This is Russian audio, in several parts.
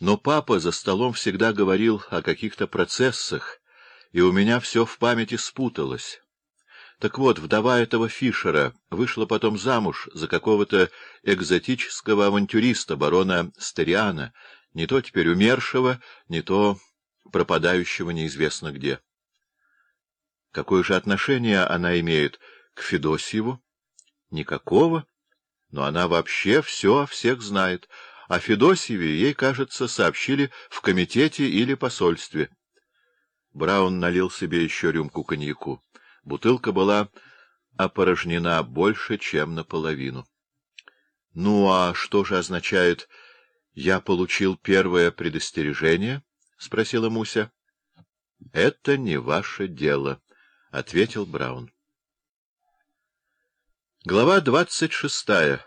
Но папа за столом всегда говорил о каких-то процессах, и у меня все в памяти спуталось. Так вот, вдова этого Фишера вышла потом замуж за какого-то экзотического авантюриста, барона Стериана, не то теперь умершего, не то пропадающего неизвестно где. Какое же отношение она имеет к Федосьеву? Никакого. Но она вообще все о всех знает. О Федосьеве ей, кажется, сообщили в комитете или посольстве. Браун налил себе еще рюмку коньяку. Бутылка была опорожнена больше, чем наполовину. — Ну, а что же означает «я получил первое предостережение»? — спросила Муся. — Это не ваше дело, — ответил Браун. Глава двадцать шестая.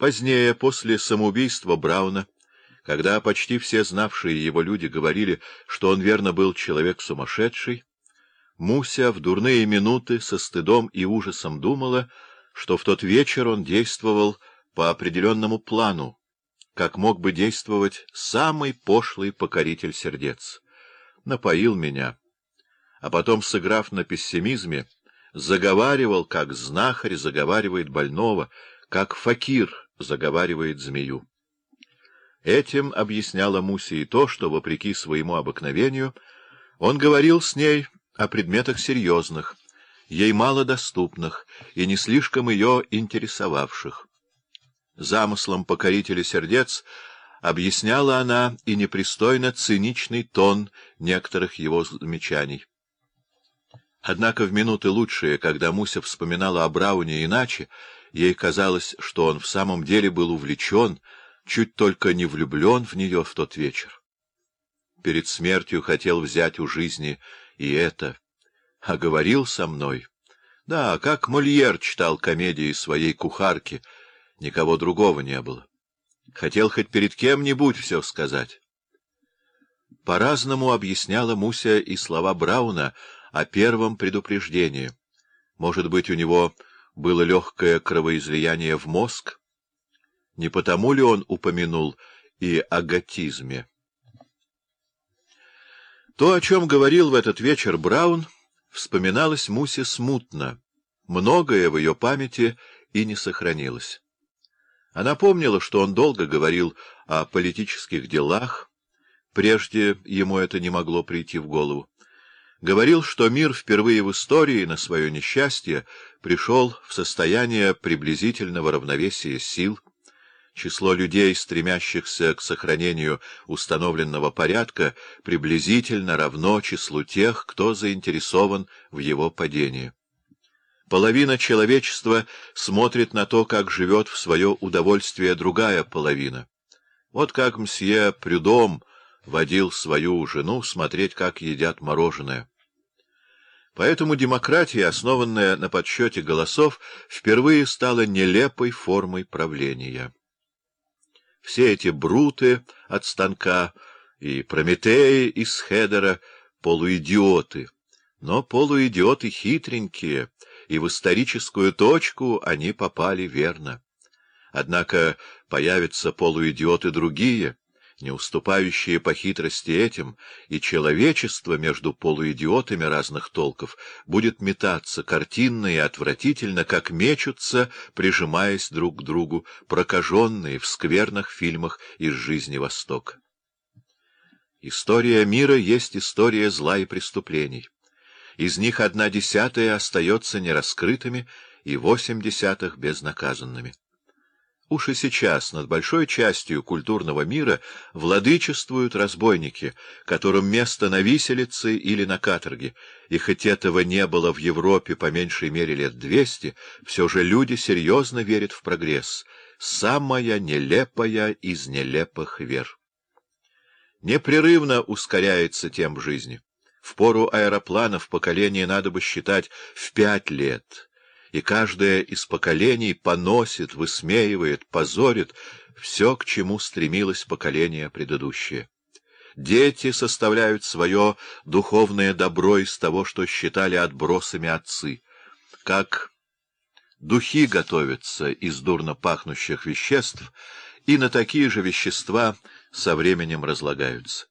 Позднее, после самоубийства Брауна, когда почти все знавшие его люди говорили, что он верно был человек сумасшедший, Муся в дурные минуты со стыдом и ужасом думала, что в тот вечер он действовал по определенному плану, как мог бы действовать самый пошлый покоритель сердец. Напоил меня. А потом, сыграв на пессимизме, заговаривал, как знахарь заговаривает больного, как факир заговаривает змею. Этим объясняла Муси и то, что, вопреки своему обыкновению, он говорил с ней о предметах серьезных, ей мало доступных и не слишком ее интересовавших. Замыслом покорителя сердец объясняла она и непристойно циничный тон некоторых его замечаний. Однако в минуты лучшие, когда Муся вспоминала о Брауне иначе, ей казалось, что он в самом деле был увлечен, чуть только не влюблен в нее в тот вечер. Перед смертью хотел взять у жизни и это, а говорил со мной. Да, как Мольер читал комедии своей кухарки, никого другого не было. Хотел хоть перед кем-нибудь все сказать. По-разному объясняла Муся и слова Брауна о первом предупреждении. Может быть, у него было легкое кровоизлияние в мозг? Не потому ли он упомянул и о готизме? То, о чем говорил в этот вечер Браун, вспоминалось Мусе смутно. Многое в ее памяти и не сохранилось. Она помнила, что он долго говорил о политических делах, прежде ему это не могло прийти в голову. Говорил, что мир впервые в истории на свое несчастье пришел в состояние приблизительного равновесия сил, число людей, стремящихся к сохранению установленного порядка, приблизительно равно числу тех, кто заинтересован в его падении. Половина человечества смотрит на то, как живет в свое удовольствие другая половина. Вот как мсье Прюдом водил свою жену смотреть, как едят мороженое. Поэтому демократия, основанная на подсчете голосов, впервые стала нелепой формой правления. Все эти бруты от станка и Прометеи из Хедера — полуидиоты, но полуидиоты хитренькие — и в историческую точку они попали верно. Однако появятся полуидиоты другие, не уступающие по хитрости этим, и человечество между полуидиотами разных толков будет метаться картинно и отвратительно, как мечутся, прижимаясь друг к другу, прокаженные в скверных фильмах из жизни Востока. История мира есть история зла и преступлений. Из них одна десятая остается нераскрытыми и восемь десятых безнаказанными. Уж и сейчас над большой частью культурного мира владычествуют разбойники, которым место на виселице или на каторге, и хоть этого не было в Европе по меньшей мере лет двести, все же люди серьезно верят в прогресс, самая нелепая из нелепых вер. Непрерывно ускоряется тем в жизни. В пору аэропланов поколение надо бы считать в пять лет, и каждое из поколений поносит, высмеивает, позорит все, к чему стремилось поколение предыдущее. Дети составляют свое духовное добро из того, что считали отбросами отцы. Как духи готовятся из дурно пахнущих веществ, и на такие же вещества со временем разлагаются.